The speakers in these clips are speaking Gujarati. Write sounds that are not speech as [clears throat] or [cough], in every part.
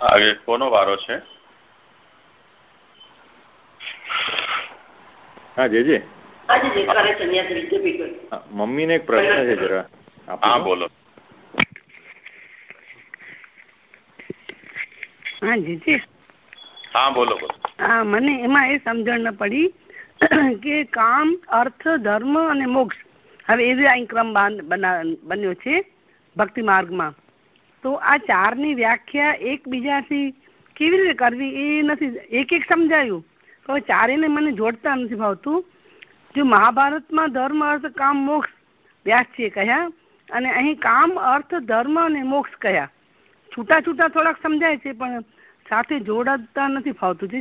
આગે કોનો વારો છે? હા જે જે મમ્મીને એક પ્રશ્ન છે જરા. હા બોલો. હા જીજી. હા બોલો બોલો. હા મને એમાં એ સમજણ ન પડી [clears throat] કે કામ અર્થ ધર્મ અને મોક્ષ. હવે એવી અહીં ક્રમ બન્યો છે ભક્તિ માર્ગમાં. તો આ ચારની વ્યાખ્યા એકબીજાથી કેવી રીતે કરવી એ નથી એક એક સમજાયું. તો ચારેને મને જોડતા નથી ભાવતું. જો મહાભારતમાં ધર્મ અર્થ કામ મોક્ષ વ્યાસજીએ કહ્યા અને અહીં કામ અર્થ ધર્મ અને મોક્ષ કહ્યા. છૂટા છૂટા થોડાક સમજાય છે પણ સાથે જોડાતા નથી ફાવતું છે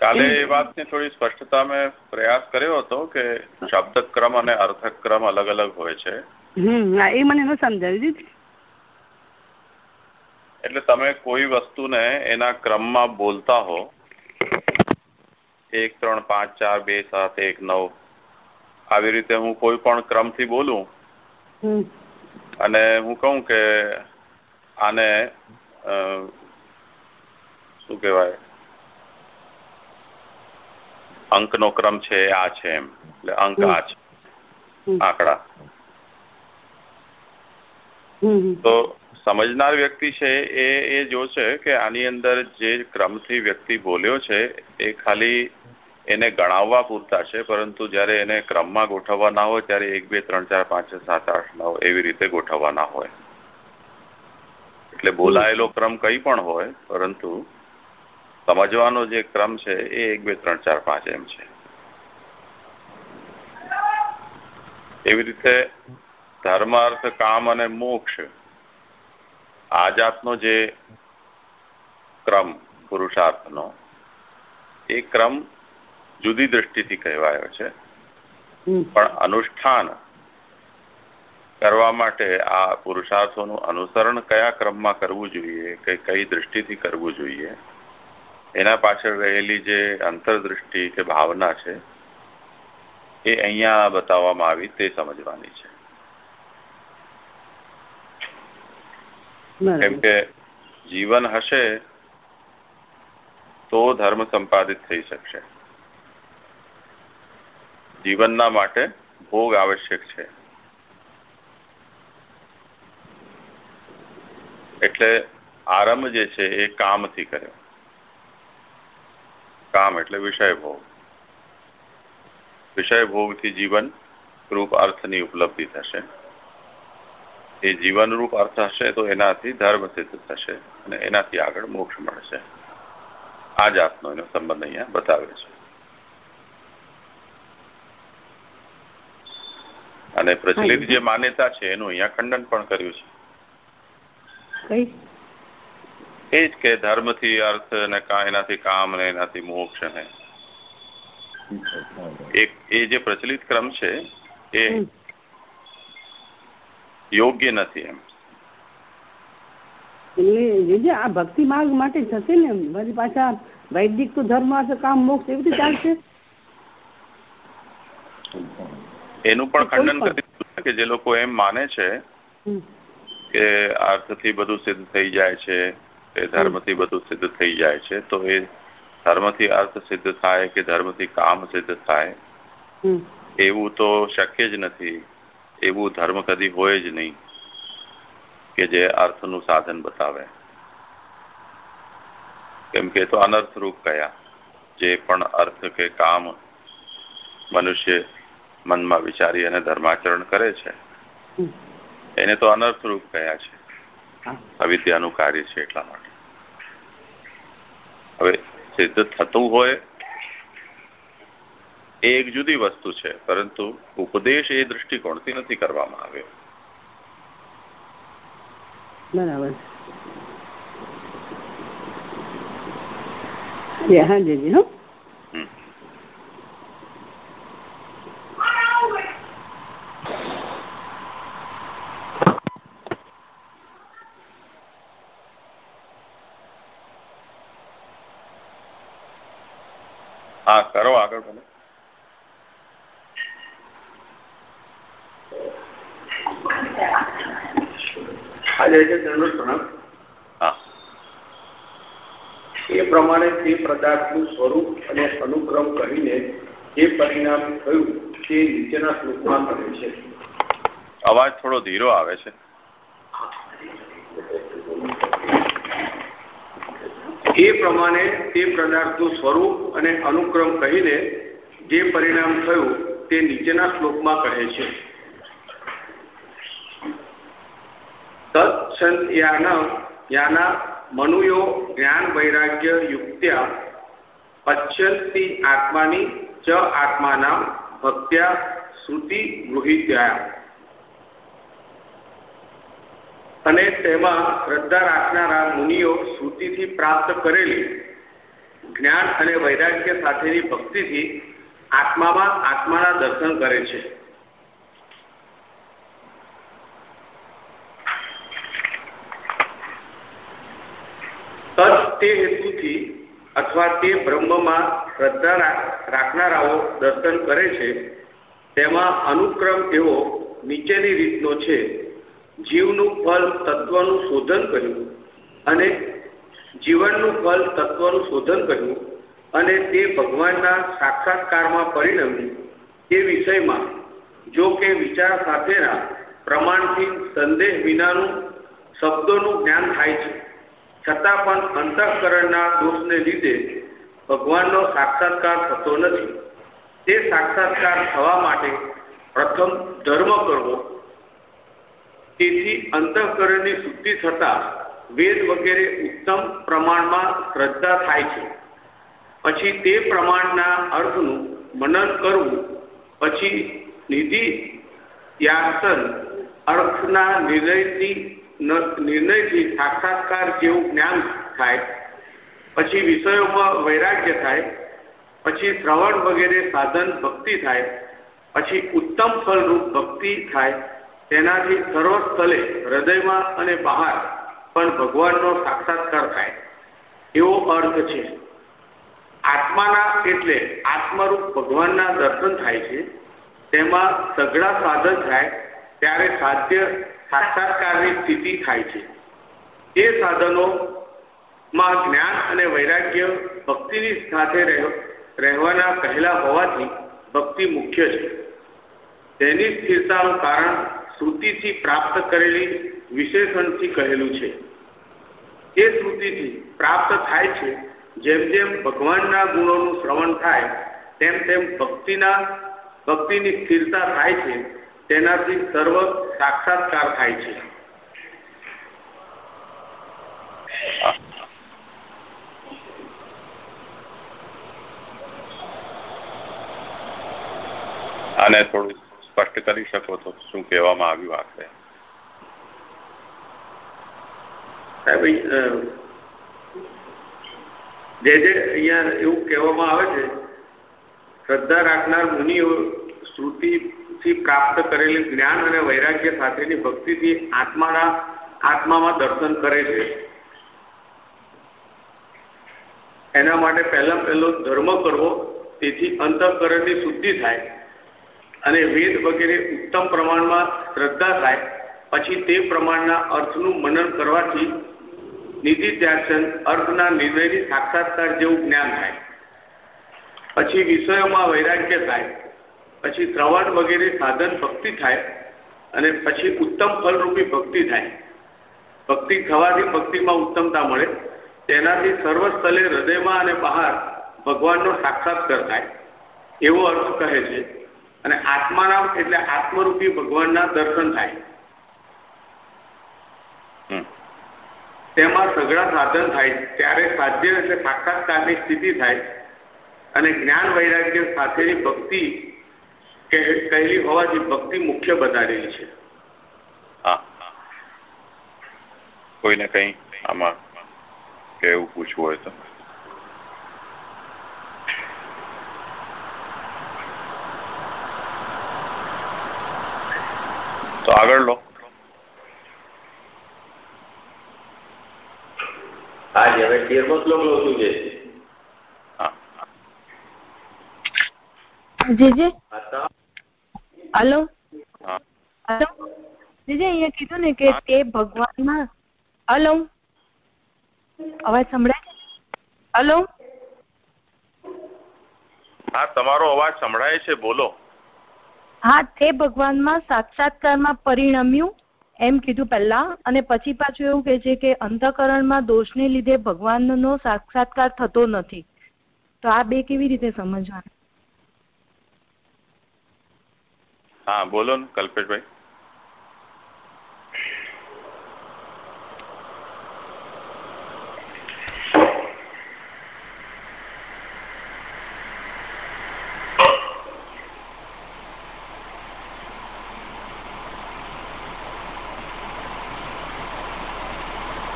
કાલે એ વાતની થોડી સ્પષ્ટતા મેં પ્રયાસ કર્યો હતો કે શબ્દક્રમ અને અર્થક્રમ અલગ અલગ હોય છે. હમ એ મને ન સમજાવી દીધી એટલે તમે કોઈ વસ્તુને એના ક્રમમાં બોલતા હો. એક ત્રણ પાંચ ચાર બે સાત એક નવ. આવી રીતે હું કોઈ પણ ક્રમથી બોલું. અને હું કહું કે આને શું કહેવાય? અંકનો ક્રમ છે આ છે એમ. એટલે અંક આ છે. આંકડા. તો સમજનાર વ્યક્તિ છે એ એ જોશે કે આની અંદર જે ક્રમથી વ્યક્તિ બોલ્યો છે એ ખાલી એને ગણાવવા પૂરતા છે પરંતુ જ્યારે એને ક્રમમાં ગોઠવવાના હોય ત્યારે એક બે ત્રણ ચાર પાંચ છ સાત આઠ નવ એવી રીતે ગોઠવવાના હોય. એટલે બોલાયેલો ક્રમ કઈ પણ હોય પરંતુ સમજવાનો જે ક્રમ છે એ એક બે ત્રણ ચાર પાંચ એમ છે. એવી રીતે ધર્મ અર્થ કામ અને મોક્ષ. આ જાતનો જે ક્રમ પુરુષાર્થનો એ ક્રમ જુદી દ્રષ્ટિથી કહેવાયો છે. પણ અનુષ્ઠાન કરવા માટે આ પુરુષાર્થોનું અનુસરણ કયા ક્રમમાં કરવું જોઈએ કે કઈ દ્રષ્ટિથી કરવું જોઈએ એના પાછળ રહેલી જે અંતરદૃષ્ટિ કે ભાવના છે એ અહીંયા બતાવવામાં આવી તે સમજવાની છે. કેમ કે જીવન હશે તો ધર્મ સંપાદિત થઈ શકશે. જીવનના માટે ભોગ આવશ્યક છે. એટલે આરંભ જે છે એ કામથી કર્યો. કામ એટલે વિષય ભોગ. વિષય ભોગથી જીવન રૂપ અર્થની ઉપલબ્ધિ થશે. એ જીવનરૂપ અર્થ હશે તો એનાથી ધર્મ સિદ્ધ થશે અને એનાથી આગળ મોક્ષ મળશે. આ જાતનો એનો સંબંધ અહીંયા બતાવે છે. અને પ્રચલિત જે માન્યતા છે એનું અહીંયા ખંડન પણ કર્યું છે. એ જ કે ધર્મથી અર્થ ને એનાથી કામ ને એનાથી મોક્ષ ને એ જે પ્રચલિત ક્રમ છે એ યોગ્ય નથી એમ. એટલે આ ભક્તિ માર્ગ માટે થશે ને વળી પાછા વૈદિક તો ધર્મ કામ મોક્ષ એવી રીતે ચાલશે? એનું પણ ખંડન કરી કે જે લોકો એમ માને છે કે અર્થથી બધું સિદ્ધ થઈ જાય છે કે ધર્મથી બધું સિદ્ધ થઈ જાય છે તો એ ધર્મથી અર્થ સિદ્ધ થાય કે ધર્મથી કામ સિદ્ધ થાય? એવું તો શક્ય જ નથી. એવું ધર્મ કદી હોય જ નહીં કે જે અર્થનું સાધન બતાવે. કેમ કે તો અનર્થરૂપ કયા જે પણ અર્થ કે કામ મનુષ્ય મનમાં વિચારી અને ધર્માચરણ કરે છે. એને તો અનર્થરૂપ કયા છે? અવિદ્યાનું કાર્ય છે એટલા માટે. હવે સિદ્ધ થતું હોય એ એક જુદી વસ્તુ છે, પરંતુ ઉપદેશ એ દૃષ્ટિકોણથી નથી કરવામાં આવ્યો. બરાબર. હા જીજી કરો આગળ ભલે આજે છે તેનો પ્રણામ હા એ પ્રમાણે તે પદાર્થનું સ્વરૂપ અને અનુક્રમ કહીને જે પરિણામ થયું તે નીચેના શ્લોકમાં કહે છે. અવાજ થોડો ધીરો આવે છે. એ પ્રમાણે તે પદાર્થનું સ્વરૂપ અને અનુક્રમ કહીને જે પરિણામ થયું તે નીચેના શ્લોકમાં કહે છે. તત્સંયાન યાના મનુયો જ્ઞાન વૈરાગ્ય યુક્ત્યા પશ્યંતિ આત્માની ચ આત્માના ભક્ત્યા શ્રુતિ ગૃહિત્યા અને તેમાં શ્રદ્ધા રાખનારા મુનિઓ શ્રુતિથી પ્રાપ્ત કરેલી જ્ઞાન અને વૈરાગ્ય સાથેની ભક્તિથી આત્મામાં આત્માના દર્શન કરે છે. તદ તે હેતુથી અથવા તે બ્રહ્મમાં શ્રદ્ધા રાખનારાઓ દર્શન કરે છે, તેમાં અનુક્રમ એવો નીચેની રીતનો છે. જીવનું ફલ તત્વનું શોધન કર્યું અને જીવનનું ફલ તત્વનું શોધન કર્યું અને તે ભગવાનના સાક્ષાત્કારમાં પરિણમ્યું તે વિષયમાં. જો કે વિચાર સાથેના પ્રમાણથી સંદેહ વિનાનું શબ્દોનું જ્ઞાન થાય છે. છતાં પણ અંતઃકરણના દોષને લીધે ભગવાનનો સાક્ષાત્કાર થતો નથી. તે સાક્ષાત્કાર થવા માટે પ્રથમ ધર્મ કરવો. તેથી અંતઃકરણની શુદ્ધિ થતા વેદ વગેરે ઉત્તમ પ્રમાણમાં શ્રદ્ધા થાય છે. પછી તે પ્રમાણના અર્થનું મનન કરવું, પછી નિધિ યાસન અર્થના નિર્ણયથી નિર્ણયથી સાક્ષાત્કાર જેવું જ્ઞાન થાય, પછી વિષયોમાં વૈરાગ્ય થાય, પછી શ્રવણ વગેરે સાધન ભક્તિ થાય, પછી ઉત્તમ ફલરૂપ ભક્તિ થાય, તેનાથી સર્વસ્થલે હૃદયમાં અને બહાર પણ ભગવાનનો સાક્ષાત્કાર થાય. એવો અર્થ છે. આત્માના એટલે આત્મરૂપ ભગવાનના દર્શન થાય છે. તેમાં સઘળા સાધન થાય, ત્યારે સાધ્ય સાક્ષાત્કારની સ્થિતિ થાય છે. તે સાધનોમાં જ્ઞાન અને વૈરાગ્ય ભક્તિની સાથે રહેવાના કહેલા હોવાથી ભક્તિ મુખ્ય છે. તેની સ્થિરતાનું કારણ શ્રુતિથી પ્રાપ્ત કરેલી વિશેષણથી કહેલું છે. તે શ્રુતિથી પ્રાપ્ત થાય છે, જેમ જેમ ભગવાનના ગુણોનું શ્રવણ થાય, તેમ તેમ ભક્તિના, ભક્તિની સ્થિરતા થાય છે, તેનાથી સર્વ સાક્ષાત્કાર થાય છે. આને થોડું સ્પષ્ટ કરી શકો તો શું કહેવામાં આવ્યું આખરે જે જે અહીંયા એવું કહેવામાં આવે છે શ્રદ્ધા રાખનાર મુનિઓ શ્રુતિથી પ્રાપ્ત કરેલી જ્ઞાન અને વૈરાગ્ય સાથેની ભક્તિથી આત્માના આત્મામાં દર્શન કરે છે. એના માટે પહેલા પહેલો ધર્મ કરવો, તેથી અંતઃકરણની શુદ્ધિ થાય અને વેદ વગેરે ઉત્તમ પ્રમાણમાં શ્રદ્ધા થાય, પછી તે પ્રમાણના અર્થનું મનન કરવાથી નિધિ ત્યાસન અર્થના નિર્ણયની સાક્ષાત્કાર જેવું જ્ઞાન થાય. પછી વિષયોમાં વૈરાગ્ય થાય. પછી શ્રવણ વગેરે સાધન ભક્તિ થાય અને પછી ઉત્તમ ફલરૂપી ભક્તિ થાય. ભક્તિ થવાથી ભક્તિમાં ઉત્તમતા મળે. તેનાથી સર્વસ્થલે હૃદયમાં અને બહાર ભગવાનનો સાક્ષાત્કાર થાય. એવો અર્થ કહે છે. અને આત્માના એટલે આત્મરૂપી ભગવાનના દર્શન થાય. તેમાં સઘળા સાધન થાય. ત્યારે સાધ્ય એટલે સાક્ષાત્કારની સ્થિતિ થાય. અને જ્ઞાન વૈરાગ્ય સાથેની ભક્તિ કહેલી હોવાથી ભક્તિ મુખ્ય બતાડેલી છે. કોઈને કઈ આમાં કેવું પૂછવું હોય તો? તો આગળ લો. આજે હવે તેરમો શ્લોક લો શું છે. જે જે હલો. હલો. જીજી અહીંયા કીધું ને કે તે ભગવાનમાં. હલો. અવાજ સંભળાય હલો. હા તમારો અવાજ સંભળાય છે બોલો. હા તે ભગવાનમાં સાક્ષાત્કારમાં પરિણમ્યું એમ કીધું પહેલા. અને પછી પાછું એવું કે છે કે અંતઃકરણમાં દોષને લીધે ભગવાનનો સાક્ષાત્કાર થતો નથી. તો આ બે કેવી રીતે સમજવાના? હા બોલો ને કલ્પેશભાઈ.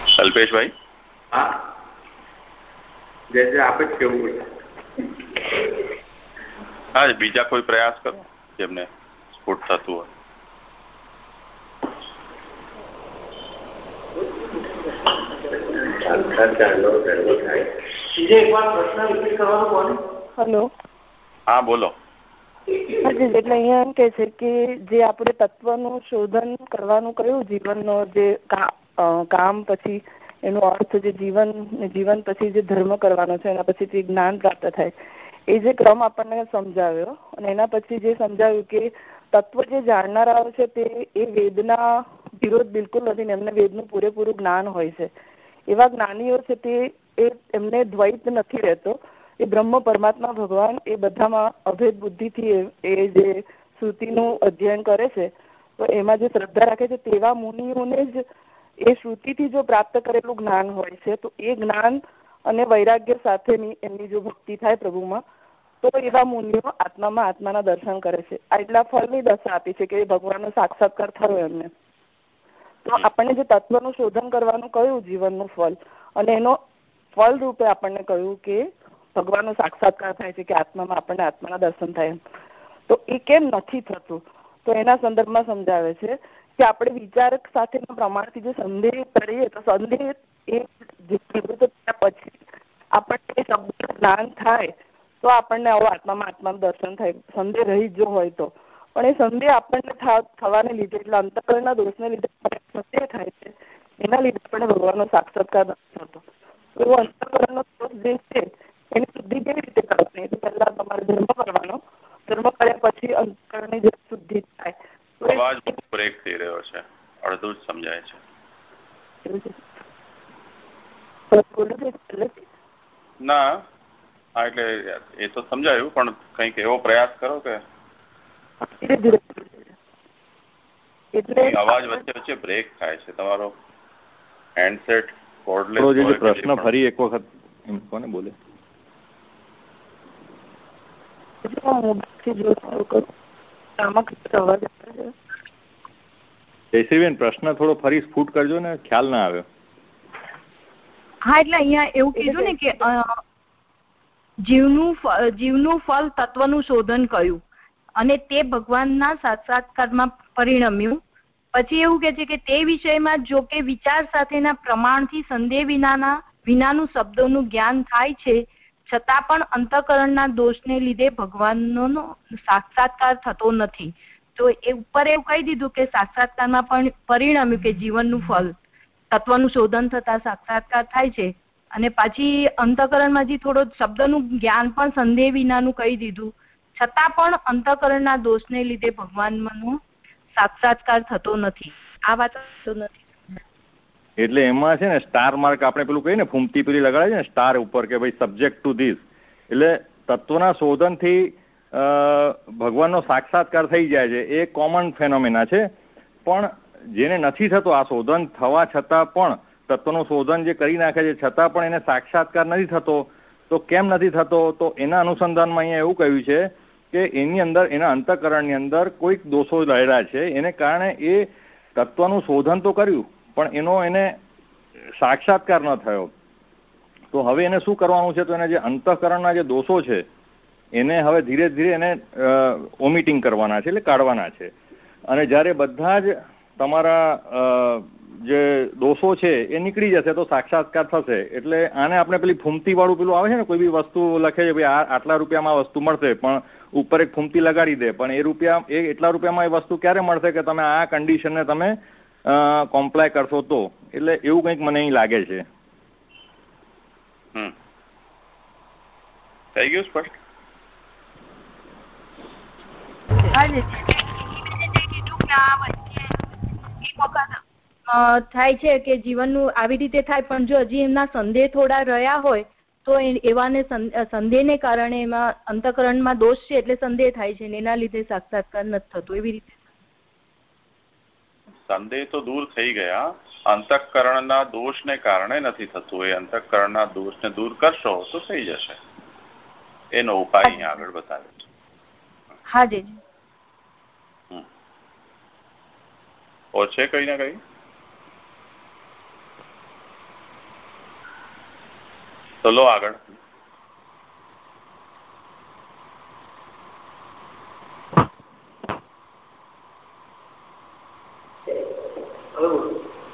કલ્પેશભાઈ? હા. જે જે આપે જ કેવું હા બીજા કોઈ પ્રયાસ કરો જેમને સ્ફુટ થતું હોય. હલો હા બોલો. એટલે અહીંયા એમ કે છે કે જે આપણે તત્વનું શોધન કરવાનું કયું જીવનનો જે કામ પછી એનો અર્થ જે જીવન જીવન પછી જે ધર્મ કરવાનો છે એના પછી જે જ્ઞાન પ્રાપ્ત થાય. એ જે ક્રમ આપણને સમજાવ્યો અને એના પછી જે સમજાવ્યું કે તત્વ જે જાણનારાઓ છે તે એ વેદના વિરોધ બિલકુલ નથી ને એમને વેદનું પૂરેપૂરું જ્ઞાન હોય છે. એવા જ્ઞાનીઓ છે તે એ એમને દ્વૈત નથી રહેતો. એ બ્રહ્મ પરમાત્મા ભગવાન એ બધામાં અભેદ બુદ્ધિથી એ- જે શ્રુતિનું અધ્યયન કરે છે, તો એમાં જે શ્રદ્ધા રાખે છે તેવા મુનિઓને જ એ શ્રુતિથી જો પ્રાપ્ત કરેલું જ્ઞાન હોય છે, તો એ જ્ઞાન અને વૈરાગ્ય સાથેની એમની જો ભક્તિ થાય પ્રભુમાં તો એવા મુનિઓ આત્મામાં આત્માના દર્શન કરે છે. આ એટલા ફળની દશા આપી છે કે એ ભગવાનનો સાક્ષાત્કાર થયો એમને. તો આપણને જે તત્વનું શોધન કરવાનું કહ્યું જીવનનું ફળ? અને એનો ફળ રૂપે આપણને કહ્યું કે ભગવાનનો સાક્ષાત્કાર થાય છે કે આત્મામાં આપણને આત્માના દર્શન થાય એમ. તો એ કેમ નથી થતું? તો એના સંદર્ભમાં સમજાવે છે કે આપણે વિચારક સાથેના પ્રમાણથી જે સંદેહ કરીએ તો સંદેહ એ પછી આપણને શબ્દ જ્ઞાન થાય તો આપણને આવો આત્મામાં આત્માનું દર્શન થાય સંદેહ રહી જો હોય તો. પણ એ સંદેહ આપણને થવાને લીધે એટલે અંતકરણના દોષને લીધે સંદેહ થાય છે. એના લીધે આપણને ભગવાનનો સાક્ષાત્કાર નથી થતો. એવો અંતકરણનો દોષ જે છે એની શુદ્ધિ કેવી રીતે કરવાની? એ પહેલા તમારે ધર્મ કરવાનો. ધર્મ કર્યા પછી અંતકરણની જે શુદ્ધિ થાય. અવાજ બ્રેક થઈ રહ્યો છે. અડધું જ સમજાય છે? ના. હા એટલે એ તો સમજાયું પણ કંઈક એવો પ્રયાસ કરો કે અવાજ વચ્ચે વચ્ચે બ્રેક થાય છે. તમારો હેન્ડસેટ કોર્ડલેસ પ્રશ્ન ફરી એક વખત કોને બોલે? જયશ્રીબેન પ્રશ્ન થોડો ફરી સ્ફુટ કરજો ને ખ્યાલ ના આવ્યો. હા એટલે અહીંયા એવું કીધું ને કે જીવનું જીવનું ફળ તત્વનું શોધન કર્યું. અને તે ભગવાનના સાક્ષાત્કારમાં પરિણમ્યું. પછી એવું કે છે કે તે વિષયમાં જો કે વિચાર સાથેના પ્રમાણથી સંદેહ વિનાના, વિનાનું શબ્દોનું જ્ઞાન થાય છે, છતાં પણ અંતઃકરણના દોષને લીધે ભગવાનનો સાક્ષાત્કાર થતો નથી. તો એ ઉપર એવું કહી દીધું કે સાક્ષાત્કારમાં પણ પરિણમ્યું કે જીવનનું ફળ, તત્વનું શોધન થતા સાક્ષાત્કાર થાય છે. અને પાછી અંતઃકરણમાં જે થોડો શબ્દનું જ્ઞાન પણ સંદેહ વિનાનું કહી દીધું, છતાં પણ અંતઃકરણના દોષને લીધે ભગવાનનો સાક્ષાત્કાર થતો નથી. આ વાત થતો નથી. એટલે એમાં છે ને સ્ટાર માર્ક આપણે પેલું કહીએ ને, ફૂમતી પેલી લગાડે છે ને સ્ટાર ઉપર કે ભાઈ સબ્જેક્ટ ટુ ધીસ એટલે તત્વના શોધનથી ભગવાનનો સાક્ષાત્કાર થઈ જાય છે. એ કોમન ફેનોમેના છે. પણ જેને નથી થતો આ શોધન, થવા છતાં પણ તત્વનું શોધન જે કરી નાખે છે, છતાં પણ એને સાક્ષાત્કાર નથી થતો, તો કેમ નથી થતો? તો એના અનુસંધાનમાં અહીંયા એવું કહ્યું છે કે એની અંદર, એના અંતઃકરણની અંદર કોઈક દોષો રહેલા છે. એને કારણે એ તત્વનું શોધન તો કર્યું, પણ એનો એને સાક્ષાત્કાર ન થયો. તો હવે એને શું કરવાનું છે? તો એને જે અંતઃકરણના જે દોષો છે, એને હવે ધીરે ધીરે એને ઓમિટિંગ કરવાના છે, એટલે કાઢવાના છે. અને જ્યારે બધા જ તમારા જે દોષો છે એ નીકળી જશે તો સાક્ષાત્કાર થશે. એટલે આને આપણે પેલી ફૂમતી વાળું પેલું આવે છે ને કોઈ બી વસ્તુ લખે છે ભાઈ આટલા રૂપિયામાં વસ્તુ મળશે પણ ઉપર એક ફૂમતી લગાડી દે. પણ એ રૂપિયા એ એટલા રૂપિયામાં એ વસ્તુ ક્યારે મળશે કે તમે આ કન્ડિશનને તમે કોમ્પ્લાય કરશો તો? એટલે એવું કંઈક મને અહીં લાગે છે. થઈ ગયું સ્પષ્ટ? થાય છે કે જીવનનું આવી રીતે થાય પણ જો હજી એમના સંદેહ થોડા રહ્યા હોય તો એવાને સંદેહને કારણે એમાં અંતકરણમાં દોષ છે એટલે સંદેહ થાય છે એના લીધે સાક્ષાત્કાર નથી થતો એવી રીતે. સંદેહ તો દૂર થઈ ગયા અંતકરણના દોષને કારણે નથી થતું. એ અંતકરણના દોષને દૂર કરશો તો થઈ જશે. એનો ઉપાય અહીંયા આગળ બતાવે છે. હા જી ઓછે કઈ ના કઈ? તો લો આગળ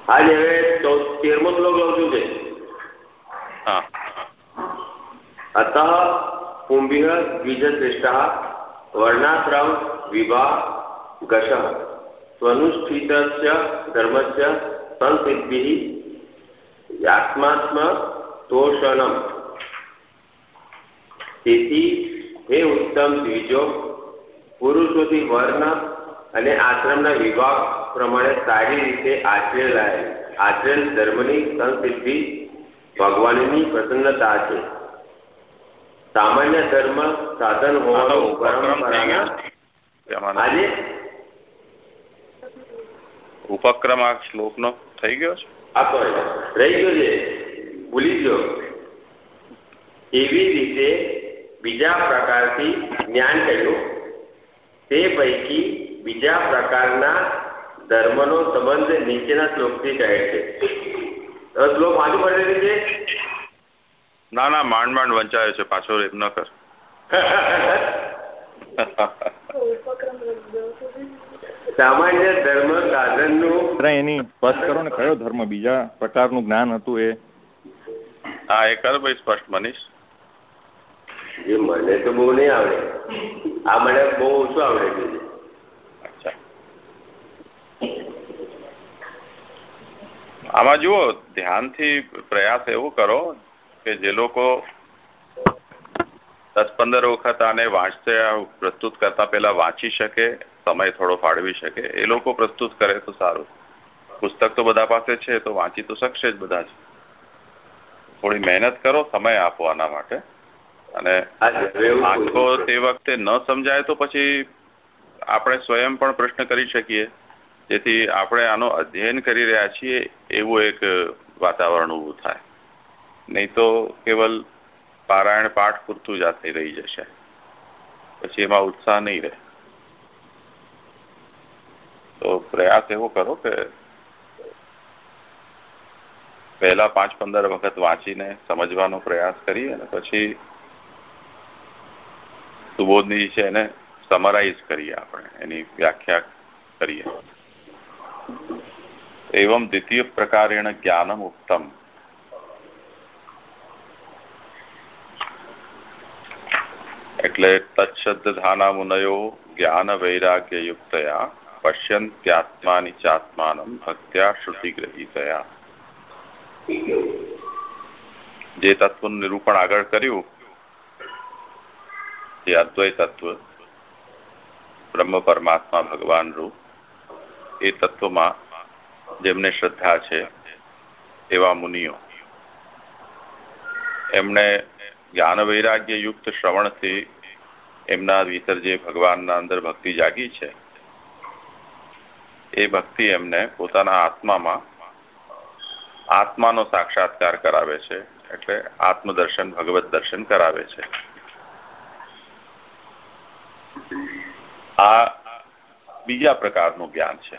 આજે હવે તેરમો શ્લોક લઉં છું છે અતઃ દ્વિજશ્રેષ્ઠ વર્ણાશ્રમ વિભાગશ સ્વનુષ્ઠિત ધર્મસ્ય સંસિદ્ધિ આત્માત્મ તોષણમ. તેથી હે ઉત્તમ દ્વિજો પુરુષોથી વર્ણ અને આશ્રમના વિભાગ પ્રમાણે સારી રીતે આચરેલા આચરેલ ધર્મની સંસિદ્ધિ ભગવાનની પ્રસન્નતા છે. સામાન્ય ધર્મ સાધન હોવાનો પરંપરાના આજે ઉપક્રમ આ શ્લોક નો થઈ ગયો છે? આ રહી ગયો છે. ભૂલી ગયો એવી રીતે બીજા પ્રકારથી જ્ઞાન કર્યું તે પૈકી બીજા પ્રકારના ધર્મનો સંબંધ નીચેના શ્લોકથી કહે છે. શ્લોક વાંચું પડે છે ના ના માંડ માંડ વંચાયો છે પાછો રેપ ન કર. સામાન્ય ધર્મ સાધનનું એની સ્પષ્ટ કરો ને કયો ધર્મ? બીજા પ્રકારનું જ્ઞાન હતું એ? હા એ કર ભાઈ સ્પષ્ટ મનીષ. મને તો બહુ નહીં આવડે. આ મને બહુ ઓછું આવડે છે. આમાં જુઓ ધ્યાનથી પ્રયાસ એવો કરો કે જે લોકો દસ પંદર વખત આને વાંચતે પ્રસ્તુત કરતા પહેલા વાંચી શકે સમય થોડો ફાળવી શકે. એ લોકો પ્રસ્તુત કરે તો સારું. પુસ્તક તો બધા પાસે છે તો વાંચી તો શકશે જ બધા જ. થોડી મહેનત કરો સમય આપો આના માટે. અને આંખો તે વખતે ન સમજાય તો પછી આપણે સ્વયં પણ પ્રશ્ન કરી શકીએ. જેથી આપણે આનો અધ્યયન કરી રહ્યા છીએ એવું એક વાતાવરણ ઊભું થાય. નહીં તો કેવલ પારાયણ પાઠ પૂરતું જ આ રહી જશે. પછી એમાં ઉત્સાહ નહીં રહે. તો પ્રયાસ એવો કરો કે પહેલા પાંચ પંદર વખત વાંચીને સમજવાનો પ્રયાસ કરીએ અને પછી સુબોધની છે એને સમરાઈઝ કરીએ આપણે, એની વ્યાખ્યા કરીએ. એવમ દ્વિતીય પ્રકારેણ જ્ઞાનમ ઉત્તમ એટલે તત્શબ્દધાના મુનયો જ્ઞાન વૈરાગ્ય યુક્તયા પશ્યંત્યાત્માની ચાત્માનમ ભક્ત્યા શ્રુતિગ્રહિતયા. જે તત્વનું નિરૂપણ આગળ કર્યું જે અદ્વૈત તત્વ, બ્રહ્મ પરમાત્મા ભગવાન રૂપ, એ તત્વમાં જેમને શ્રદ્ધા છે એવા મુનિઓ. એમણે જ્ઞાન વૈરાગ્ય યુક્ત શ્રવણથી એમના ભીતર જે ભગવાનના અંદર ભક્તિ જાગી છે, એ ભક્તિ એમને પોતાના આત્મામાં આત્માનો સાક્ષાત્કાર કરાવે છે, એટલે આત્મદર્શન, ભગવત દર્શન કરાવે છે. આ બીજા પ્રકારનું જ્ઞાન છે.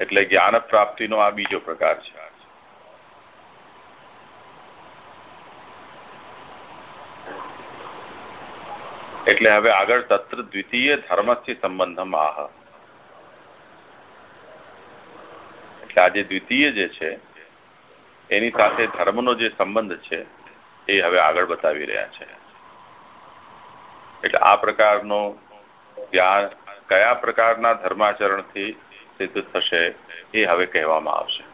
એટલે જ્ઞાન પ્રાપ્તિનો આ બીજો પ્રકાર છે. એટલે હવે આગળ તત્ર દ્વિતીય ધર્મથી સંબંધમાં આહ. એટલે આજે દ્વિતીય જે છે, એની સાથે ધર્મનો જે સંબંધ છે, એ હવે આગળ બતાવી રહ્યા છે. એટલે આ પ્રકારનો જ્ઞાન કયા પ્રકારના ધર્માચરણથી સિદ્ધ થશે, એ હવે કહેવામાં આવશે.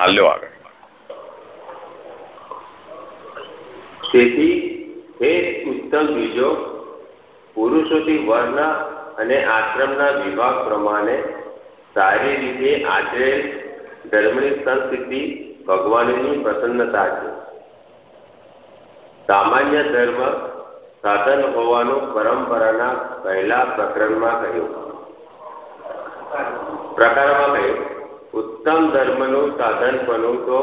હાલ્યો આગળ. તેથી હે ઉત્તમ બીજો, પુરુષોથી વર્ણ અને આશ્રમના વિભાગ પ્રમાણે સારી રીતે આચરેલ ધર્મની સંસ્કૃતિ ભગવાનની પ્રસન્નતા છે. સામાન્ય ધર્મ સાધન હોવાનું પરંપરાના પહેલા પ્રકરણમાં કહ્યું. પ્રકારમાં કહ્યું, ઉત્તમ ધર્મનું સાધન બનવું તો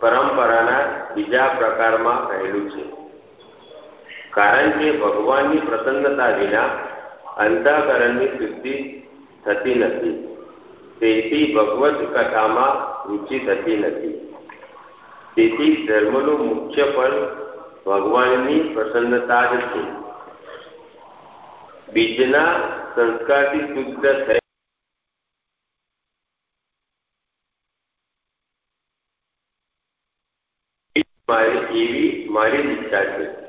પરંપરાના બીજા પ્રકારમાં કહેલું છે. કારણ કે ભગવાનની પ્રસન્નતા વિના અંતઃકરણની શુદ્ધિ થતી નથી. તેથી ભગવત કથામાં રુચિ થતી નથી. તેથી ધર્મનું મુખ્ય ફળ ભગવાનની પ્રસન્નતા જ છે. બીજના સંસ્કારથી શુદ્ધ થઈ મારી એવી મારી ઈચ્છા છે.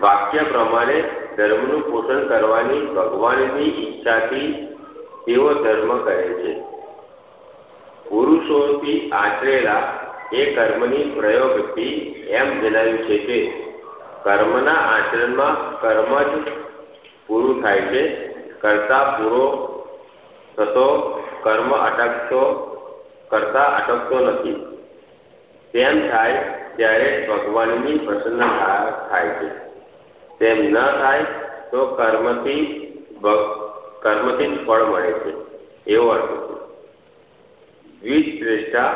વાક્ય પ્રમાણે ધર્મનું પોષણ કરવાની ભગવાનની ઈચ્છાથી તેઓ ધર્મ કહે છે. પુરુષોથી આચરેલા એ કર્મની પ્રયોગથી એમ જણાવ્યું છે કે કર્મના આચરણમાં કર્મ જ પૂરું થાય છે. કરતા પૂરો થતો કર્મ અટકતો, કરતા અટકતો નથી. તેમ થાય ત્યારે ભગવાનની પ્રસન્નતા થાય છે. તેમ ન થાય તો કર્મથી કર્મથી જ ફળ મળે છે. એવો અર્થ છે. દ્વિજ શ્રેષ્ઠા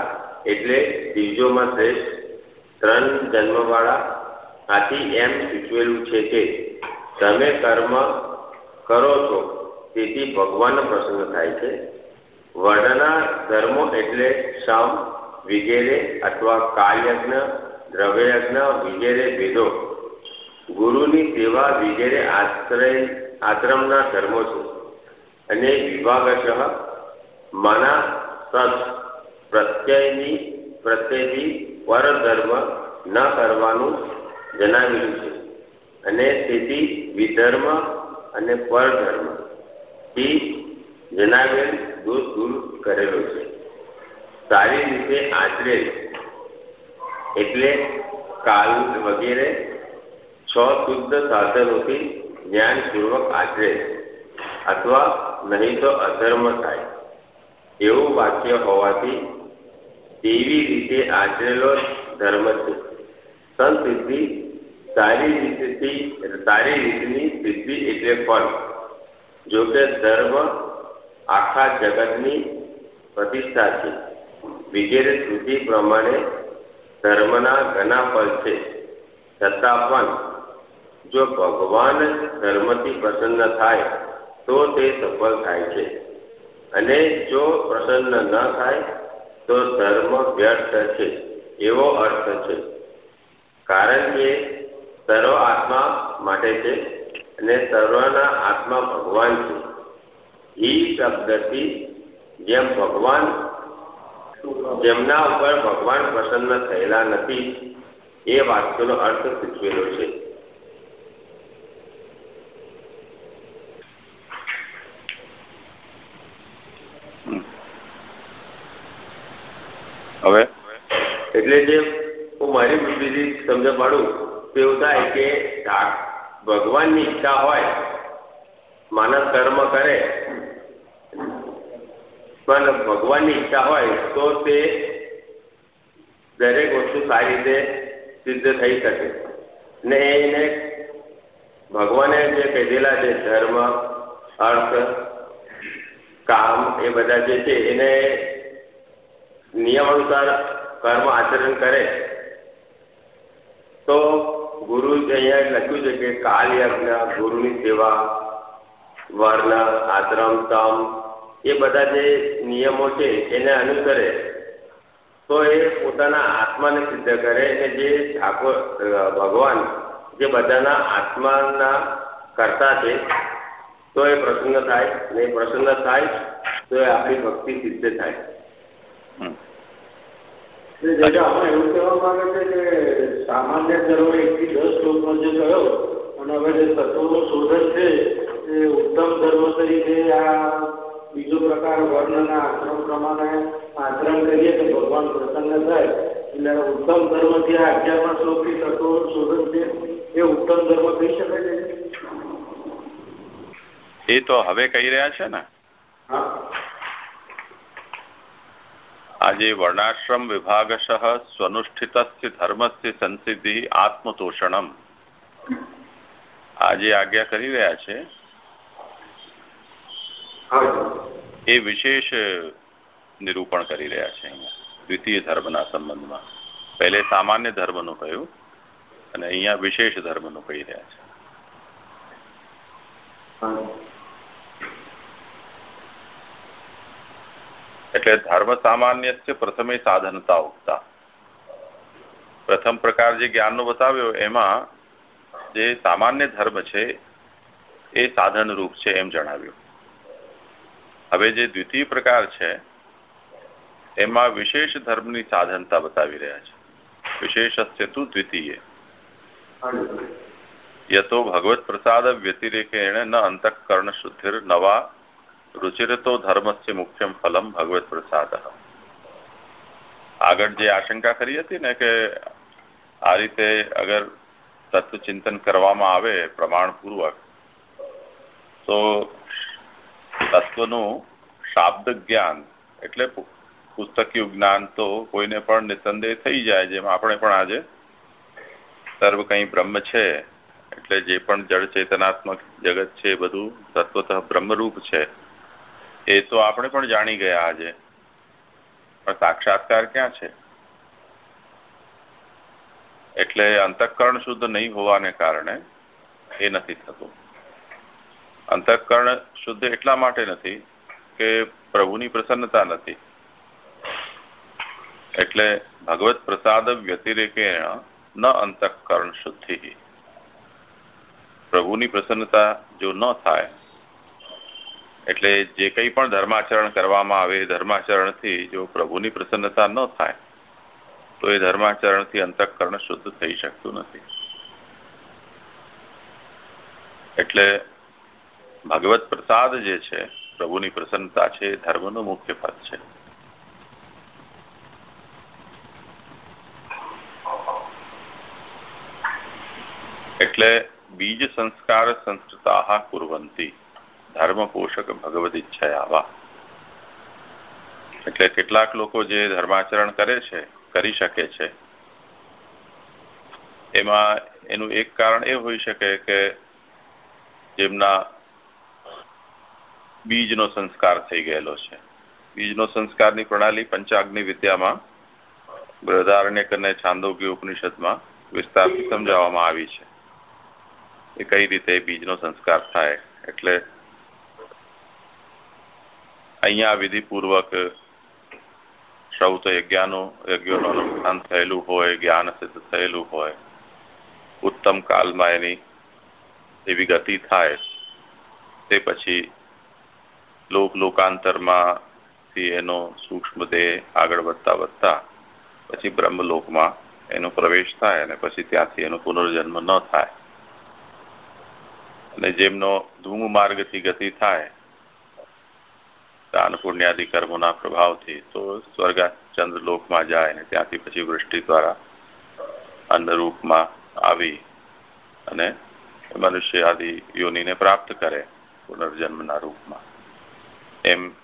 એટલે બીજોમાં શ્રેષ્ઠ ત્રણ જન્મવાળા આથી એમ સૂચવેલું છે કે તમે કર્મ કરો છો, તેથી ભગવાન પ્રસન્ન થાય છે. વર્ણના ધર્મો એટલે સમ વિગેરે અથવા કાલયજ્ઞ દ્રવ્યયજ્ઞ વિગેરે ભેદો ગુરુની સેવા વિગેરે આશ્રય, આશ્રમના ધર્મો છે. અને વિભાગશ મના સત પ્રત્યયની પ્રત્યયથી પરધર્મ ન કરવાનું જણાવેલું છે. અને તેથી વિધર્મ અને પરધર્મથી જણાવેલ દૂર દૂર કરેલો છે. સારી રીતે આચરેલ. એટલે કાલ વગેરે શુદ્ધ સાધનોથી જ્ઞાનપૂર્વક આચરે, અથવા નહીં તો અધર્મ થાય. એવું વાક્ય હોવાથી તેવી રીતે આચરેલો ધર્મ છે. સંસિદ્ધિ સારી રીતથી, સારી રીતની સિદ્ધિ એટલે ફળ. જોકે ધર્મ આખા જગતની પ્રતિષ્ઠા છે. વિગેરે શ્રુતિ પ્રમાણે ધર્મના ઘણા ફળ છે. છતાં પણ જો ભગવાન ધર્મથી પ્રસન્ન થાય, તો તે સફળ થાય છે. અને જો પ્રસન્ન ન થાય, તો ધર્મ વ્યર્થ છે, એવો અર્થ છે. કારણ કે સર્વ આત્મા માટે છે અને સર્વના આત્મા ભગવાન છે. ઈ શબ્દથી જેમ ભગવાન જેમના ઉપર ભગવાન પ્રસન્ન થયેલા નથી, એ વાક્યનો અર્થ સૂચવેલો છે. હવે? એટલે જે હું મારી બુદ્ધિથી સમજ પાડું, તો એવું થાય કે ભગવાનની ઈચ્છા હોય, માનસ કર્મ કરે, પણ ભગવાનની ઈચ્છા હોય, તો તે દરેક વસ્તુ સારી રીતે સિદ્ધ થઈ શકે. ને એને ભગવાને જે કહેલા છે, ધર્મ, અર્થ, કામ, એ બધા જે છે, એને નિયમ અનુસાર કર્મ આચરણ કરે, તો ગુરુ અહીંયા લખ્યું છે કે કાલ યજ્ઞ ગુરુની સેવા, વર્ણ, આશ્રમ, તમ, એ બધા જે નિયમો છે એને અનુસરે, તો એ પોતાના આત્માને સિદ્ધ કરે અને જે ઠાકોર ભગવાન જે બધાના આત્માના કરતા છે, તો એ પ્રસન્ન થાય અને પ્રસન્ન થાય, તો એ આપણી ભક્તિ સિદ્ધ થાય. એવું કહેવા માંગે છે કે સામાન્ય ધર્મ એક દસ શ્લોકમાં જે કહ્યો અને હવે જે તત્વોનું શોધન છે એ ઉત્તમ ધર્મ તરીકે આ બીજો પ્રકાર વર્ણના આશ્રમ પ્રમાણે આચરણ કરીએ કે ભગવાન પ્રસન્ન થાય. એટલે ઉત્તમ ધર્મ જે અગિયારમા શ્લોકથી તત્વોનું શોધન છે એ ઉત્તમ ધર્મ કહી શકાય છે? એ તો હવે કહી રહ્યા છે ને. આજે વર્ણાશ્રમ વિભાગશ સ્વનુષ્ઠિત ધર્મસ્ય સંસિદ્ધિ આત્મતોષણમ. આજે આજ્ઞા કરી રહ્યા છે એ વિશેષ નિરૂપણ કરી રહ્યા છે દ્વિતીય ધર્મના સંબંધમાં. પહેલે સામાન્ય ધર્મનું કહ્યું અને અહીંયા વિશેષ ધર્મનું કહી રહ્યા છે. એટલે ધર્મ સામાન્ય પ્રથમે સાધનતા ઉગતા પ્રથમ પ્રકાર જે જ્ઞાનનો બતાવ્યો એમાં જે સામાન્ય ધર્મ છે એ સાધન રૂપ છે એમ જણાવ્યું. હવે જે દ્વિતીય પ્રકાર છે એમાં વિશેષ ધર્મની સાધનતા બતાવી રહ્યા છે. વિશેષસ્ય તું દ્વિતીય. યતો ભગવત પ્રસાદ વ્યતિરેકેણ ન અંતઃકરણ શુદ્ધિર નવા રુચિરતો ધર્મસ્ય મુખ્યમ ફલમ ભગવત પ્રસાદ આગળ જે આશંકા કરી હતી ને કે આ રીતે અગર તત્વચિંતન કરવામાં આવે પ્રમાણપૂર્વક તો તત્વનું શાબ્દ જ્ઞાન એટલે પુસ્તકીય જ્ઞાન તો કોઈને પણ નિસંદેહ થઈ જાય જેમ આપણે પણ આજે સર્વ કંઈ બ્રહ્મ છે એટલે જે પણ જળ ચેતનાત્મક જગત છે બધું તત્વત બ્રહ્મરૂપ છે એ તો આપણે પણ જાણી ગયા આજે. પણ સાક્ષાત્કાર ક્યાં છે? એટલે અંતઃકરણ શુદ્ધ નહીં હોવાને કારણે એ નથી થતું. અંતઃકરણ શુદ્ધ એટલા માટે નથી કે પ્રભુની પ્રસન્નતા નથી. એટલે ભગવત પ્રસાદ વ્યતિરેકે ન અંતઃકરણ શુદ્ધિ. પ્રભુની પ્રસન્નતા જો ન થાય એટલે જે કંઈ પણ ધર્માચરણ કરવામાં આવે, એ ધર્માચરણથી જો પ્રભુની પ્રસન્નતા ન થાય, તો એ ધર્માચરણથી અંતઃકરણ શુદ્ધ થઈ શકતું નથી. એટલે ભગવત પ્રસાદ જે છે, પ્રભુની પ્રસન્નતા છે, એ ધર્મનું મુખ્ય પદ છે. એટલે બીજ સંસ્કાર સંસ્કૃતા કુરવંતી. ધર્મ પોષક ભગવદ ઈચ્છાયાવા એટલે કેટલાક લોકો જે ધર્માચરણ કરે છે, કરી શકે છે, એમાં એનું એક કારણ એ હોઈ શકે કે જેમના બીજનો સંસ્કાર થઈ ગયેલો છે. બીજનો સંસ્કારની પ્રણાલી પંચાગ્નિ વિદ્યામાં બૃહદારણ્યક અને છાંદોગ્ય ઉપનિષદમાં વિસ્તારથી સમજાવવામાં આવી છે. એ કઈ રીતે બીજનો સંસ્કાર થાય? એટલે અહીંયા વિધિપૂર્વક શ્રૌત યજ્ઞાનું, યજ્ઞોનું અનુષ્ઠાન થયેલું હોય, જ્ઞાન સિદ્ધ થયેલું હોય, ઉત્તમ કાલમાં એની એવી ગતિ થાય, તે પછી લોક લોકાંતરમાંથી એનો સૂક્ષ્મ દેહ આગળ વધતા વધતા પછી બ્રહ્મલોકમાં એનો પ્રવેશ થાય અને પછી ત્યાંથી એનો પુનર્જન્મ ન થાય. અને જેમનો ધૂમ માર્ગથી ગતિ થાય દાન પુણ્યાદિ કર્મોના પ્રભાવથી તો સ્વર્ગ ચંદ્ર લોકમાં જાય અને ત્યાંથી પછી વૃષ્ટિ દ્વારા અન્નરૂપમાં આવી અને મનુષ્ય આદિ યોનિને પ્રાપ્ત કરે પુનર્જન્મના રૂપમાં. એમ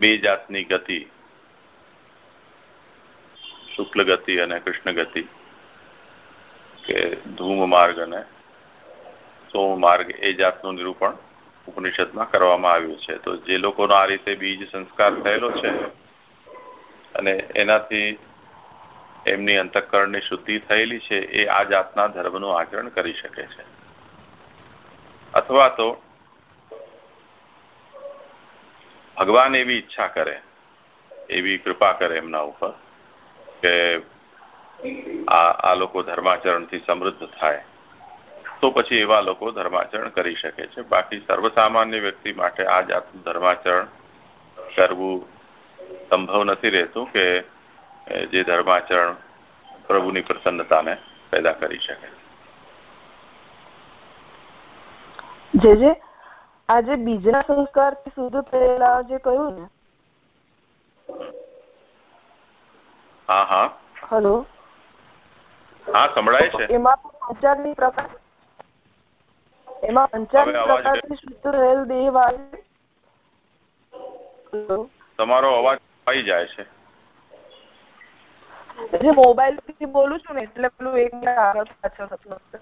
બે જાતની ગતિ શુક્લ ગતિ અને કૃષ્ણ ગતિ કે ધૂમ માર્ગ અને સોમ માર્ગ એ જાતનું નિરૂપણ ઉપનિષદમાં કરવામાં આવ્યું છે. તો જે લોકોનો આ રીતે બીજ સંસ્કાર થયેલો છે અને એનાથી એમની અંતઃકરણની શુદ્ધિ થયેલી છે, એ આ જાતના ધર્મનું આચરણ કરી શકે છે. અથવા તો ભગવાન એવી ઈચ્છા કરે, એવી કૃપા કરે એમના ઉપર કે આ આ લોકો ધર્માચરણથી સમૃદ્ધ થાય. તો પછી એવા લોકો ધર્માચરણ કરી શકે છે. બાકી સર્વસામાન્ય વ્યક્તિ માટે આ જાતનું ધર્માચરણ કરવું સંભવ નથી રહેતું કે જે ધર્માચરણ પ્રભુની પ્રસન્નતાને પેદા કરી શકે. જે જે આજે બીજના સંસ્કાર શુદ્ધ થયેલા જે કહ્યું ને. હા હા. હલો. હા સંભળાય છે. એમાં પંચાગ્નિ પ્રકાર એમાં પંચાગ્નિ પ્રકારથી શુદ્ધ રહેલ દેહ વાળી તમારો અવાજ આવી જાય છે. જે મોબાઈલથી બોલું છું ને એટલે પેલું એક આગળ પાછળ થતું હશે.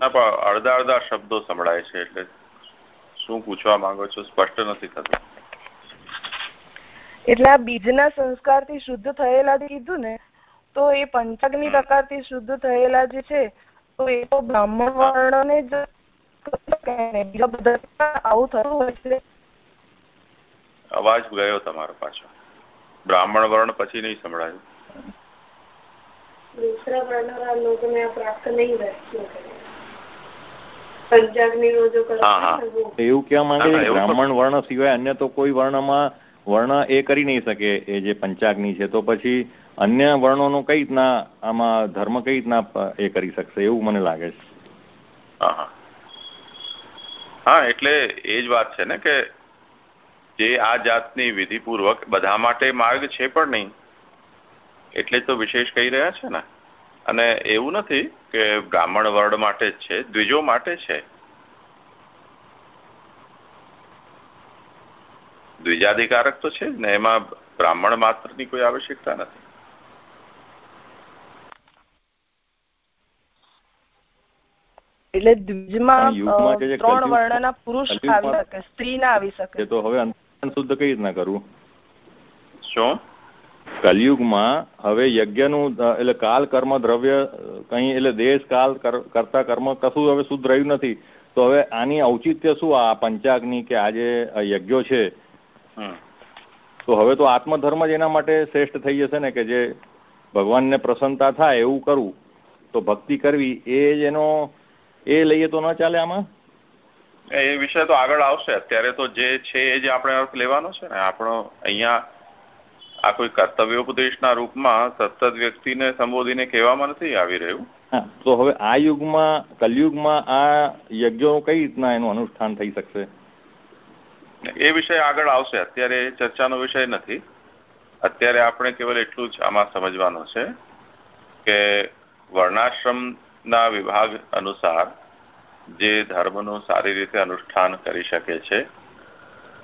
અડધા અડધા શબ્દો સંભળાય છે એટલે શું પૂછવા માંગો છો સ્પષ્ટ નથી થતું. એટલે આ બીજના સંસ્કારથી શુદ્ધ થયેલા કીધું ને તો એ પંચાગ્નિ પ્રકારથી શુદ્ધ થયેલા જે છે તો એ તો બ્રાહ્મણ વર્ણને જ બીજા બધા આવું થતું હોય છે અવાજ ગયો તમારો પાછો બ્રાહ્મણ વર્ણ પછી નહીં સંભળાયું दूसरा वर्ण वाले लोगों में प्राप्त नहीं પંચાગ્નિ નો જો એવું કહેવા માંગે છે બ્રાહ્મણ વર્ણ સિવાય અન્ય તો કોઈ વર્ણમાં વર્ણ એ કરી નહીં શકે એ જે પંચાગ્નિ છે તો પછી અન્ય વર્ણોનો કઈ રીતના આમાં ધર્મ કઈ રીતના એ કરી શકશે એવું મને લાગે છે. હા, એટલે એ જ વાત છે ને કે જે આ જાતની વિધિપૂર્વક બધા માટે માર્ગ છે પણ નહીં, એટલે તો વિશેષ કહી રહ્યા છે ને. અને એવું નથી કે બ્રાહ્મણ વર્ણ માટે જ છે, દ્વિજો માટે છે. દ્વિજાધિકારક તો છે ને, એમાં બ્રાહ્મણ માત્રની કોઈ આવશ્યકતા નથી. એટલે દ્વિજમાં ત્રણ વર્ણના પુરુષ આવી શકે સ્ત્રી ના આવી શકે. તો હવે શુદ્ધ કઈ રીતના કરવું? શું? કલયુગમાં હવે યજ્ઞનું એટલે કાલ કર્મ દ્રવ્ય કઈ એટલે દેશ કાલ કરતા કર્મ કશું હવે શુદ્ધ રહ્યું નથી. તો હવે આની ઔચિત્ય શું? આ પંચાગ્નિ કે આજે યજ્ઞો છે. તો હવે તો આત્મધર્મ જ એના માટે શ્રેષ્ઠ થઈ જશે ને કે જે ભગવાનને પ્રસન્નતા થાય એવું કરવું તો ભક્તિ કરવી એ જ એનો એ લઈએ તો ન ચાલે આમાં? એ વિષય તો આગળ આવશે. અત્યારે તો જે છે એ જ આપણે અર્થ લેવાનો છે ને આપણો અહીંયા આ કોઈ કર્તવ્યોપદેશના રૂપમાં સતત વ્યક્તિને સંબોધીને કહેવામાં નથી આવી રહ્યું. તો હવે આ યુગમાં કલયુગમાં આ યજ્ઞો કઈ રીતના એનું અનુષ્ઠાન થઈ શકશે? એ વિષય આગળ આવશે. અત્યારે ચર્ચાનો વિષય નથી. અત્યારે આપણે કેવલ એટલું જ આમાં સમજવાનું છે કે વર્ણાશ્રમના વિભાગ અનુસાર જે ધર્મનું સારી રીતે અનુષ્ઠાન કરી શકે છે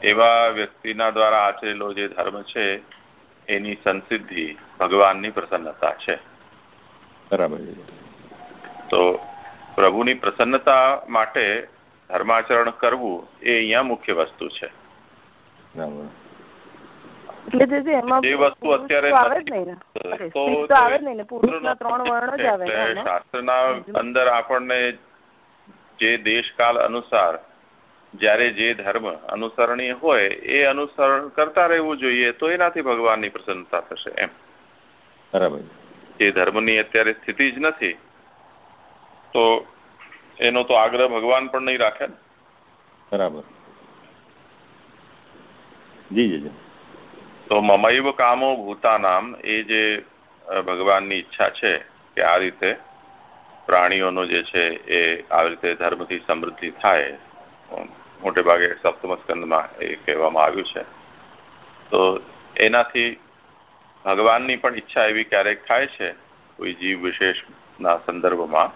એવા વ્યક્તિના દ્વારા આચરેલો જે ધર્મ છે એની સંસિદ્ધિ ભગવાનની પ્રસન્નતા છે. બરાબર. તો પ્રભુની પ્રસન્નતા માટે ધર્માચરણ કરવું એ અહીંયા મુખ્ય વસ્તુ છે. અંદર આપણને જે દેશકાલ અનુસાર જ્યારે જે ધર્મ અનુસરણીય હોય એ અનુસરણ કરતા રહેવું જોઈએ તો એનાથી ભગવાનની પ્રસન્નતા થશે એમ. બરાબર. જે ધર્મની અત્યારે સ્થિતિ જ નથી તો એનો તો આગ્રહ ભગવાન પણ નહીં રાખે ને. બરાબર. જી જી. તો મમૈવ કામો ભૂતાનામ, એ જે ભગવાનની ઈચ્છા છે કે આ રીતે પ્રાણીઓનો જે છે એ આવી રીતે ધર્મથી સમૃદ્ધિ થાય મોટે ભાગે સપ્તમ સ્કંદમાં એ કહેવામાં આવ્યું છે. તો એનાથી ભગવાનની પણ ઈચ્છા એવી ક્યારેક થાય છે, કોઈ જીવ વિશેષના સંદર્ભમાં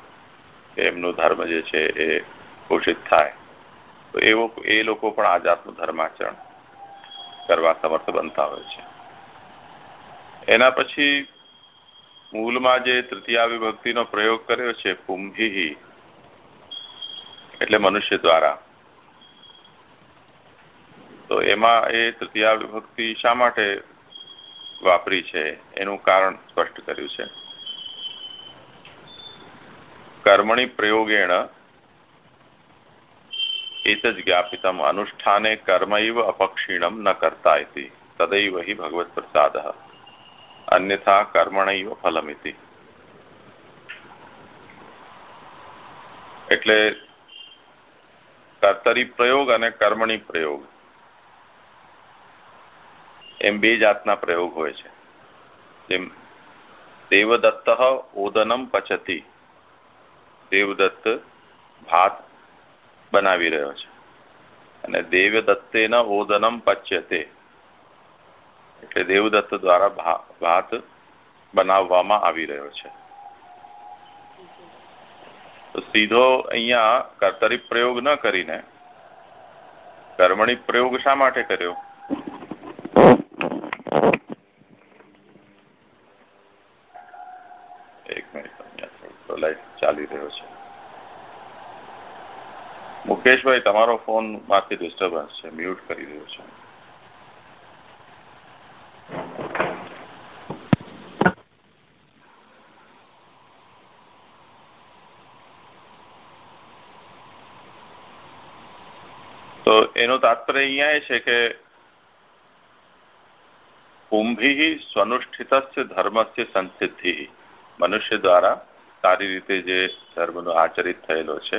એમનો ધર્મ જે છે એ ઘોષિત થાય. તો એવો, એ લોકો પણ આ ધર્માચરણ કરવા સમર્થ બનતા હોય છે. એના પછી મૂળમાં જે તૃતીયા વિભક્તિનો પ્રયોગ કર્યો છે કુંભી એટલે મનુષ્ય દ્વારા. તો એમાં એ તૃતીયા વિભક્તિ શા માટે વાપરી છે? એનું કારણ સ્પષ્ટ કર્યું છે. કર્મણી પ્રયોગેણ એતજ જ્ઞાપિતમ अनुष्ठाने कर्मैव અપક્ષીણમ न કરતા इति। तदैव हि પ્રસાદ અન્યથા કર્મણૈવ ફલમિતિ એટલે કર્તરી પ્રયોગ અને કર્મણી પ્રયોગ એમ બે જાતના પ્રયોગ હોય છે જેમ દેવદત્ત ઓદનમ પચતી દેવદત્ત ભાત બનાવી રહ્યો છે. અને દેવદત્તેન ઓદનમ પચ્યતે. એટલે દેવદત્ત દ્વારા ભાત બનાવવામાં આવી રહ્યો છે. સીધો અહીંયા કર્તરી પ્રયોગ ન કરીને, કર્મણી પ્રયોગ શા માટે કર્યો? એક મિનિટ લાઈટ ચાલી રહ્યો છે. મુકેશભાઈ, તમારો ફોનમાંથી ડિસ્ટર્બન્સ છે મ્યુટ કરી રહ્યો છે. તો એનું તાત્પર્ય અહીંયા એ છે કે કુંભી સ્વનુષ્ઠિત ધર્મસ્ય સંસિદ્ધિ મનુષ્ય દ્વારા સારી રીતે જે ધર્મનો આચરિત થયેલો છે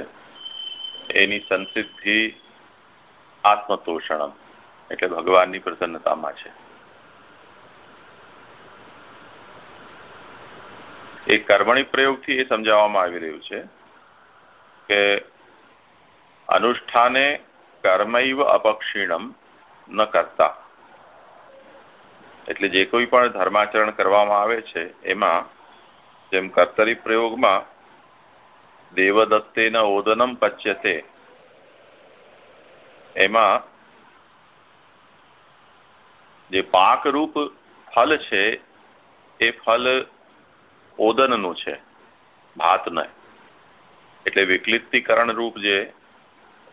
એની સંસિદ્ધિ આત્મતોષણમ, એટલે ભગવાનની પ્રસન્નતામાં છે. એ કર્મણી પ્રયોગથી એ સમજાવવામાં આવી રહ્યું છે કે અનુષ્ઠાને કર્મૈવ અપક્ષીણમ ન કરતા. એટલે જે કોઈ પણ ધર્માચરણ કરવામાં આવે છે, એમાં જેમ કર્તરી પ્રયોગમાં દેવદત્તેન ઓદનમ પચ્યતે એમાં જે પાકરૂપ ફલ છે, એ ફલ ઓદનનું છે, ભાતને. એટલે વિકલિતીકરણ રૂપ જે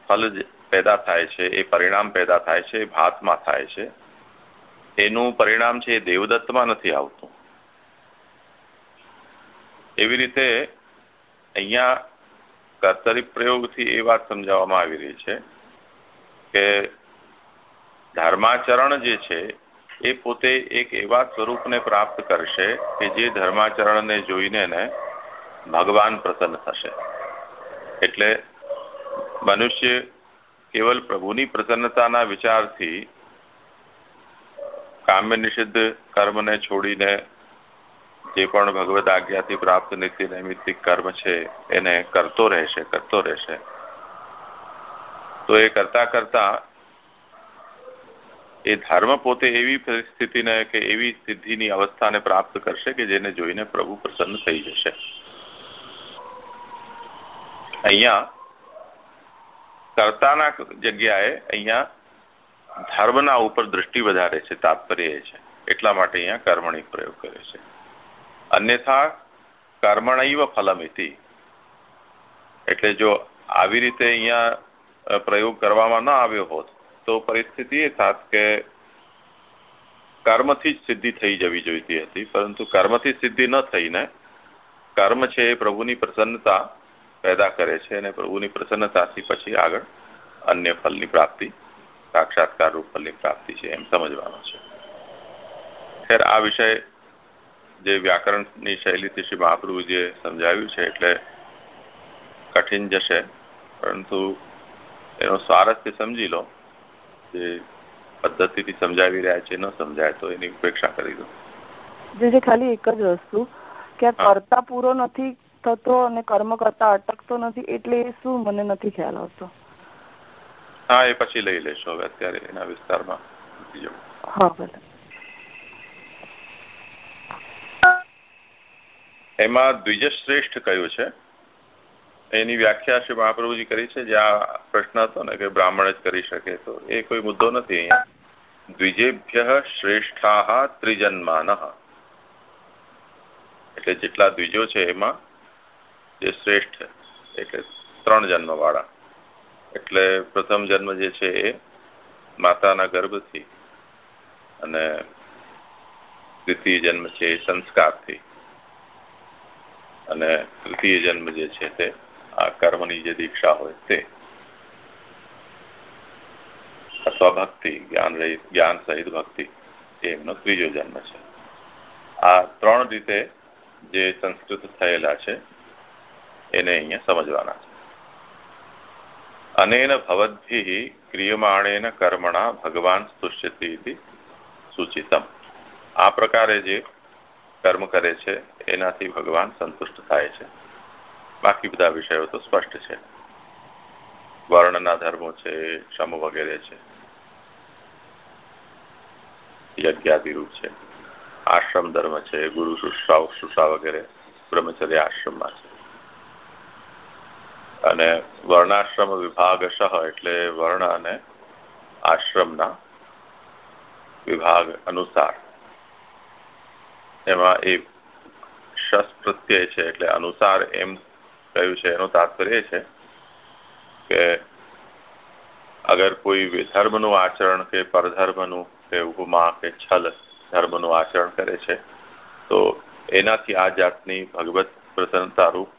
ફલ પેદા થાય છે, એ પરિણામ પેદા થાય છે, એ ભાતમાં થાય છે. એનું પરિણામ છે, એ દેવદત્તમાં નથી આવતું. એવી રીતે અહીંયા કર્તરી પ્રયોગથી એ વાત સમજાવવામાં આવી રહી છે કે ધર્માચરણ જે છે, એ પોતે એક એવા સ્વરૂપને પ્રાપ્ત કરશે કે જે ધર્માચરણને જોઈને ભગવાન પ્રસન્ન થશે. એટલે મનુષ્ય કેવલ પ્રભુની પ્રસન્નતાના વિચારથી કામ્ય નિષિદ્ધ કર્મને છોડીને જે પણ ભગવદ આજ્ઞાથી પ્રાપ્ત નિત્ય નૈમિત્તિક કર્મ છે, એને કરતો રહેશે કરતો રહેશે. તો એ કરતા કરતા એ ધર્મ પોતે એવી પરિસ્થિતિને કે એવી સિદ્ધિની અવસ્થાને પ્રાપ્ત કરશે કે જેને જોઈને પ્રભુ પ્રસન્ન થઈ જશે. અહીંયા કર્તાના જગ્યાએ અહીંયા ધર્મના ઉપર દૃષ્ટિ વધારે છે, તાત્પર્ય છે. એટલા માટે અહીંયા કર્મણી પ્રયોગ કરે છે. અન્યથા કર્મણૈવ ફલમિતિ. એટલે જો આવી રીતે અહીંયા પ્રયોગ કરવામાં ન આવ્યો હોત, તો પરિસ્થિતિ એ થાત કે કર્મથી જ સિદ્ધિ થઈ જવી જોઈતી હતી, પરંતુ કર્મથી સિદ્ધિ ન થઈને કર્મ છે એ પ્રભુની પ્રસન્નતા પેદા કરે છે અને પ્રભુની પ્રસન્નતાથી પછી આગળ અન્ય ફલની પ્રાપ્તિ, સાક્ષાત્કાર રૂપ ફલની પ્રાપ્તિ છે એમ સમજવાનો છે. ખેર, આ વિષય જે વ્યાકરણની શૈલીથી શ્રી મહાપ્રભુજીએ સમજાવ્યું છે એટલે કઠિન જશે. પરંતુ એનો સ્વારસ્ય સમજી લો જે પદ્ધતિથી સમજાવી રહ્યા છે ન સમજાય તો એની ઉપેક્ષા કરી દો. જે ખાલી એક જ વસ્તુ કે કરતા પૂરો નથી થતો અને કર્મ કરતા અટકતો નથી એટલે એ શું મને નથી ખ્યાલ આવતો. હા એ પછી લઈ લેશો હવે અત્યારે એના વિસ્તારમાં. હા ભલે. એમાં દ્વિજશ્રેષ્ઠ કયું છે? એની વ્યાખ્યા શ્રી મહાપ્રભુજી કરી છે, જે આ પ્રશ્ન હતો ને કે બ્રાહ્મણ જ કરી શકે તો. એ કોઈ મુદ્દો નથી અહીંયા. દ્વિજેભ્ય શ્રેષ્ઠા ત્રિજન્માન. એટલે જેટલા દ્વિજો છે એમાં, જે શ્રેષ્ઠ એટલે ત્રણ જન્મ વાળા એટલે પ્રથમ જન્મ જે છે એ માતાના ગર્ભથી અને દ્વિતીય જન્મ છે એ સંસ્કારથી. અને તૃતીય જન્મ જે છે તે આ કર્મની જે દીક્ષા હોય તે. અથવા ભક્તિ, જ્ઞાન રહિત જ્ઞાન સહિત ભક્તિ એમનો ત્રીજો જન્મ છે. આ ત્રણ રીતે જે સંસ્કૃત થયેલા છે, એને અહીંયા સમજવાના છે. અનેન ભવદ્ભિ ક્રિયમાણેન કર્મણા ભગવાન સ્તુષ્યતિ સૂચિતમ. આ પ્રકારે જે કર્મ કરે છે, એનાથી ભગવાન સંતુષ્ટ થાય છે. બાકી બધા વિષયો તો સ્પષ્ટ છે. વર્ણના ધર્મો છે શમ વગેરે છે. યજ્ઞાદિરૂપ છે. આશ્રમ ધર્મ છે, ગુરુ શુશ્રાવ શુશ્રા વગેરે બ્રહ્મચર્ય આશ્રમમાં છે. અને વર્ણાશ્રમ વિભાગશ એટલે વર્ણ અને આશ્રમના વિભાગ અનુસાર એમાં એ શસ પ્રત્યય છે એટલે અનુસાર એમ કહ્યું છે, એનો તાત્પર્ય છે કે અગર કોઈ વિધર્મનું આચરણ કે પરધર્મનું કે ઉપમા કે છલ ધર્મનું આચરણ કરે છે, તો એનાથી આ જાતની ભગવત પ્રસન્નતારૂપ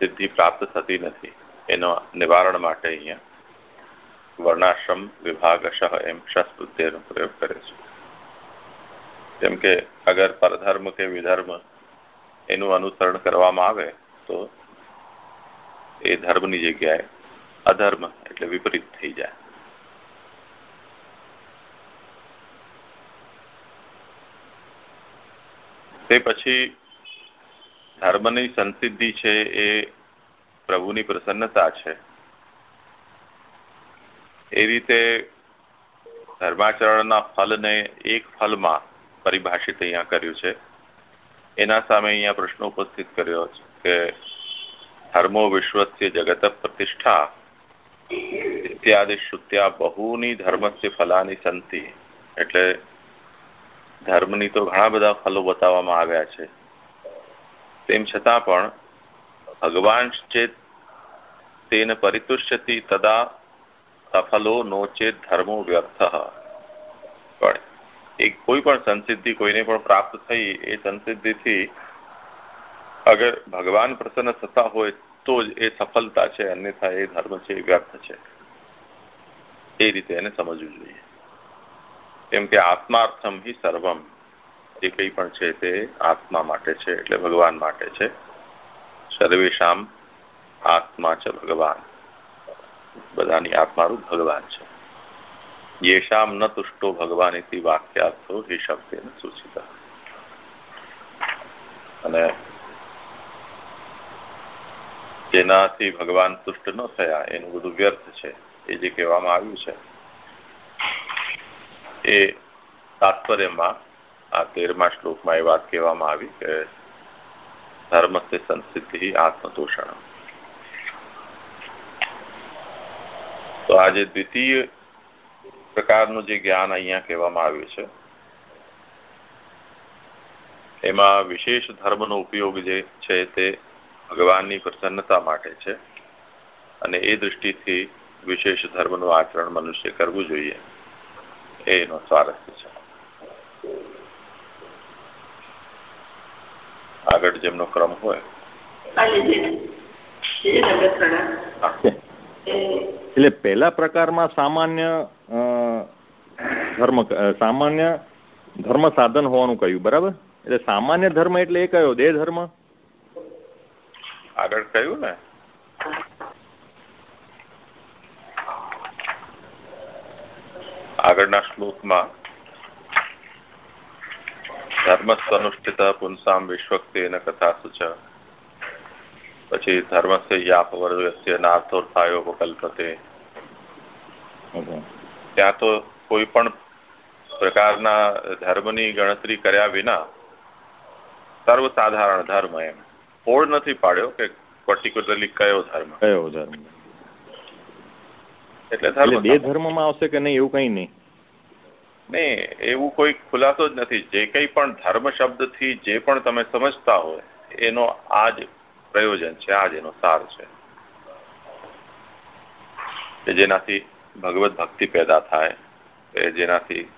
સિદ્ધિ પ્રાપ્ત થતી નથી. એનો નિવારણ માટે અહીંયા વર્ણાશ્રમ વિભાગશ એમ શસ્ત્રનો પ્રયોગ કરે છે. જેમ કે અગર પરધર્મ કે વિધર્મ એનું અનુસરણ કરવામાં આવે, તો એ ધર્મની જગ્યાએ અધર્મ એટલે વિપરીત થઈ જાય. તે પછી ધર્મની સંસિદ્ધિ છે એ પ્રભુની પ્રસન્નતા છે. એ રીતે ધર્માચરણના ફલને એક ફલમાં પરિભાષિત અહીંયા કર્યું છે. એના સામે અહીંયા પ્રશ્ન ઉપસ્થિત કર્યો છે કે ધર્મો વિશ્વસ્ય જગત પ્રતિષ્ઠા ઇત્યાદિ શ્રુત્યા બહુની ધર્મસ્ય ફલાની સંતિ. એટલે ધર્મની તો ઘણા બધા ફલો બતાવવામાં આવ્યા છે. તેમ છતાં પણ ભગવાન ચેત તેને પરિતુષ્યતિ તદા સફલો નો ચેત ધર્મો વ્યર્થ. એક કોઈ પણ સંસિદ્ધિ કોઈને પણ પ્રાપ્ત થઈ એ સંસિદ્ધિથી અગર ભગવાન પ્રસન્ન થતા હોય તો જ એ સફળતા છે, અન્યથા એ ધર્મ છે, એ વ્યર્થ છે. એ રીતે એને સમજવું જોઈએ. કેમ કે આત્માર્થમ હિ સર્વમ જે કંઈ પણ છે તે આત્મા માટે છે, એટલે ભગવાન માટે છે. સર્વેશામ આત્મા છે ભગવાન. બધાની આત્મારૂપ ભગવાન છે. યેશામ न तुष्टो भगवान ઇતિ વાક્યાર્થો એ શબ્દેન સૂચિત અને જેનાથી ભગવાન તુષ્ટ ન થયા, એનું બધું વ્યર્થ છે, એ જે કહેવામાં આવ્યું છે, એ તાત્પર્યમાં આ તેરમા શ્લોકમાં એ વાત કહેવામાં આવી કે ધર્મસ્ય સંસિદ્ધિ આત્મતોષણ તો આજે દ્વિતીય પ્રકારનું જે જ્ઞાન અહીંયા કહેવામાં આવ્યું છે. એમાં વિશેષ ધર્મનો ઉપયોગ જે છે તે ભગવાનની પ્રસન્નતા માટે છે અને એ દૃષ્ટિથી વિશેષ ધર્મનું આચરણ મનુષ્ય કરવું જોઈએ. એનો સ્વારસ્ય છે. આગળ જેમનો ક્રમ હોય. એટલે પહેલા પ્રકારમાં સામાન્ય ધર્મ સામાન્ય ધર્મ સાધન હોવાનું કહ્યું બરાબર? એટલે સામાન્ય ધર્મ એટલે એ કયો? દેહ ધર્મ? આગળ કહ્યું ને? આગળના શ્લોકમાં ધર્મસ્વનુષ્ઠિત પુંસામ વિશ્વક્તેન કથા સુચ પછી ધર્મસ્ય યાપવર્ગસ્ય નાર્થોત્થાયોપકલ્પતે ત્યાં તો કોઈ પણ પ્રકારના ધર્મની ગણતરી કર્યા વિના સર્વસાધારણ ધર્મ એમ. ફોડ નથી પાડ્યો કે પર્ટિક્યુલરલી કયો ધર્મ. કયો ધર્મ? એટલે ધર્મ બે ધર્મમાં આવશે કે નહીં એવું કઈ નહીં? નહીં એવું કોઈ ખુલાસો જ નથી. જે કંઈ પણ ધર્મ શબ્દથી જે પણ તમે સમજતા હોય એનો આ જ પ્રયોજન છે આ જ એનો સાર છે. કે જેનાથી ભગવત ભક્તિ પેદા થાય. કે જેનાથી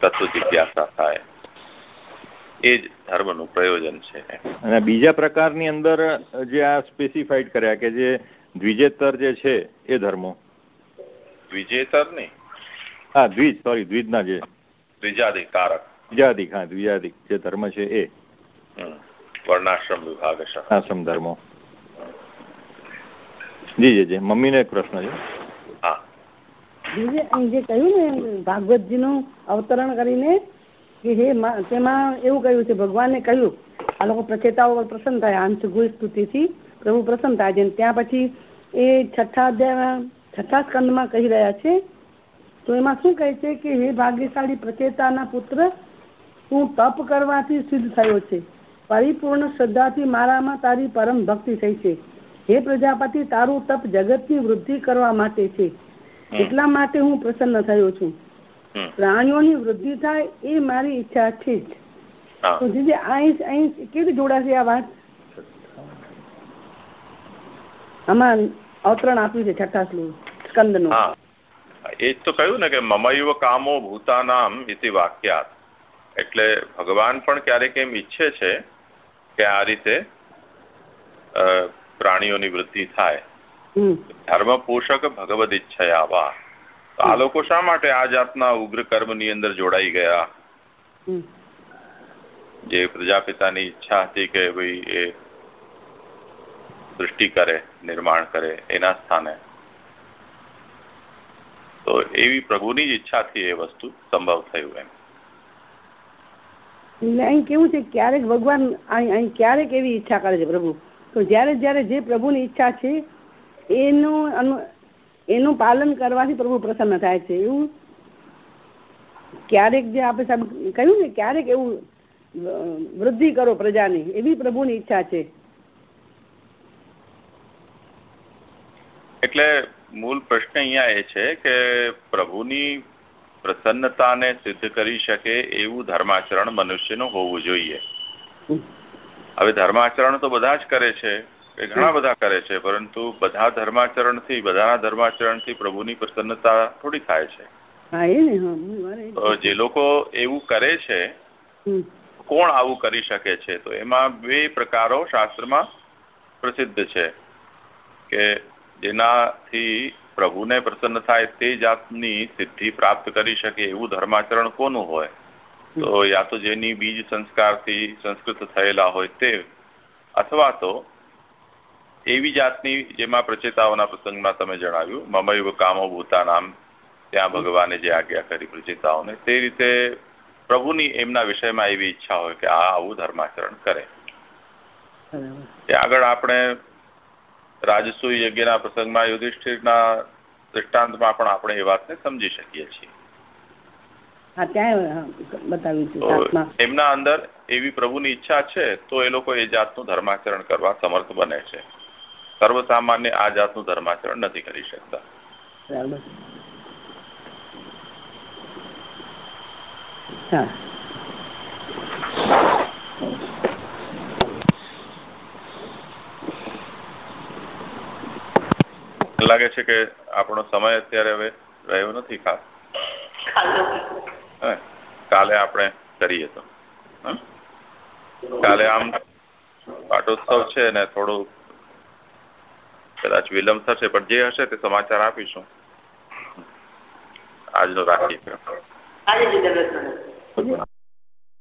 તત્વ જિજ્ઞાસા થાય. એ જ ધર્મનું પ્રયોજન છે. અને બીજા પ્રકારની અંદર જે આ સ્પેસિફાઈડ કર્યા કે જે દ્વિજેતર જે છે એ ધર્મો. દ્વિજેતર નહીં. હા દ્વિજ સોરી દ્વિજના જે. દ્વિજાધિક કારક દ્વિજાધિક હા દ્વિજાધિક જે ધર્મ છે એ. વર્ણાશ્રમ વિભાગ આશ્રમ ધર્મો. જી જી જી. મમ્મીને એક પ્રશ્ન છે. જે કહ્યું ને ભાગવતજીનું અવતરણ કરીને કે હે તેમાં એવું કહ્યું છે, ભગવાને કહ્યું, આ લોકો પ્રચેતાઓ પ્રસન્ન થયા, અંશ સ્તુતિથી પ્રભુ પ્રસન્ન થાય છે. ત્યાં પછી એ છઠ્ઠા અધ્યાયમાં છઠ્ઠા સ્કંદમાં કહી રહ્યા છે, તો એમાં શું કહે છે કે હે ભાગ્યશાળી પ્રચેતાના પુત્ર, હું તપ કરવાથી સિદ્ધ થયો છે. પરિપૂર્ણ શ્રદ્ધાથી મારામાં તારી પરમ ભક્તિ થઈ છે. હે પ્રજાપતિ, તારું તપ જગતની વૃદ્ધિ કરવા માટે છે. એટલા માટે હું પ્રસન્ન થયો છું. પ્રાણીઓની વૃદ્ધિ થાય એ મારી ઈચ્છા છે જ. તો જે અહીં અહીં કેવી જોડાશે આ વાત? આમાં અવતરણ આપ્યું છે છઠ્ઠા સ્કંદનું એ તો કહ્યું ને કે મમૈવ કામો ભૂતાનામ ઇતિ વાક્યાત. એટલે ભગવાન પણ ક્યારેક એમ ઈચ્છે છે કે આ રીતે પ્રાણીઓની વૃદ્ધિ થાય. ધર્મ પોષક ભગવદ ઈચ્છયા વા. આ લોકો શા માટે આ જાતના ઉગ્ર કર્મની અંદર જોડાઈ ગયા? જે પ્રજાપિતાની ઈચ્છા હતી કે ભાઈ એ સૃષ્ટિ કરે નિર્માણ કરે એના સ્થાને. તો એવી પ્રભુની જ ઈચ્છાથી એ વસ્તુ સંભવ થયું એમ. એટલે અહીં કેવું છે ક્યારેક ભગવાન અહીં ક્યારેક એવી ઈચ્છા કરે છે પ્રભુ. તો જયારે જયારે જે પ્રભુની ઈચ્છા છે એનું એનું પાલન કરવાથી પ્રભુ પ્રસન્ન થાય છે. એવું ક્યારેક જે આપણે સાહેબ કહ્યું ને ક્યારેક એવું વૃદ્ધિ કરો પ્રજાની એવી પ્રભુની ઈચ્છા છે. એટલે મૂળ પ્રશ્ન અહીંયા એ છે કે પ્રભુની પ્રસન્નતાને સિદ્ધ કરી શકે એવું ધર્માચરણ મનુષ્યનું હોવું જોઈએ. હવે ધર્માચરણ તો બધા જ કરે છે. એ ઘણા બધા કરે છે પરંતુ બધા ધર્માચરણથી બધાના ધર્માચરણથી પ્રભુની પ્રસન્નતા થોડી થાય છે. જે લોકો એવું કરે છે કોણ આવું કરી શકે છે? તો એમાં બે પ્રકારો શાસ્ત્રમાં પ્રસિદ્ધ છે કે જેનાથી પ્રભુને પ્રસન્ન થાય તે જાતની સિદ્ધિ પ્રાપ્ત કરી શકે એવું ધર્માચરણ કોનું હોય? તો યા તો જેની બીજ સંસ્કારથી સંસ્કૃત થયેલા હોય તે અથવા તો એવી જાતની જેમાં પ્રચેતાઓના પ્રસંગમાં તમે જણાવ્યું મમૈવ કામો ભૂતા નામ ત્યાં ભગવાને જે આજ્ઞા કરી પ્રચેતાઓને તે રીતે પ્રભુની એમના વિષયમાં એવી ઈચ્છા હોય કે આ આવું ધર્માચરણ કરે. આગળ આપણે રાજસૂય યજ્ઞના પ્રસંગમાં યુધિષ્ઠિરના દ્રષ્ટાંતમાં પણ આપણે એ વાતને સમજી શકીએ છીએ. એમના અંદર એવી પ્રભુની ઈચ્છા છે તો એ લોકો એ જાતનું ધર્માચરણ કરવા સમર્થ બને છે. સર્વસામાન્ય આ જાતનું ધર્માચરણ નથી કરી શકતા. લાગે છે કે આપણો સમય અત્યારે હવે રહ્યો નથી ખાસ. કાલે આપણે કરીએ તો. કાલે આમ પાટોત્સવ છે ને થોડું કદાચ વિલંબ થશે પણ જે હશે તે સમાચાર આપીશું. આજનો રાખીએ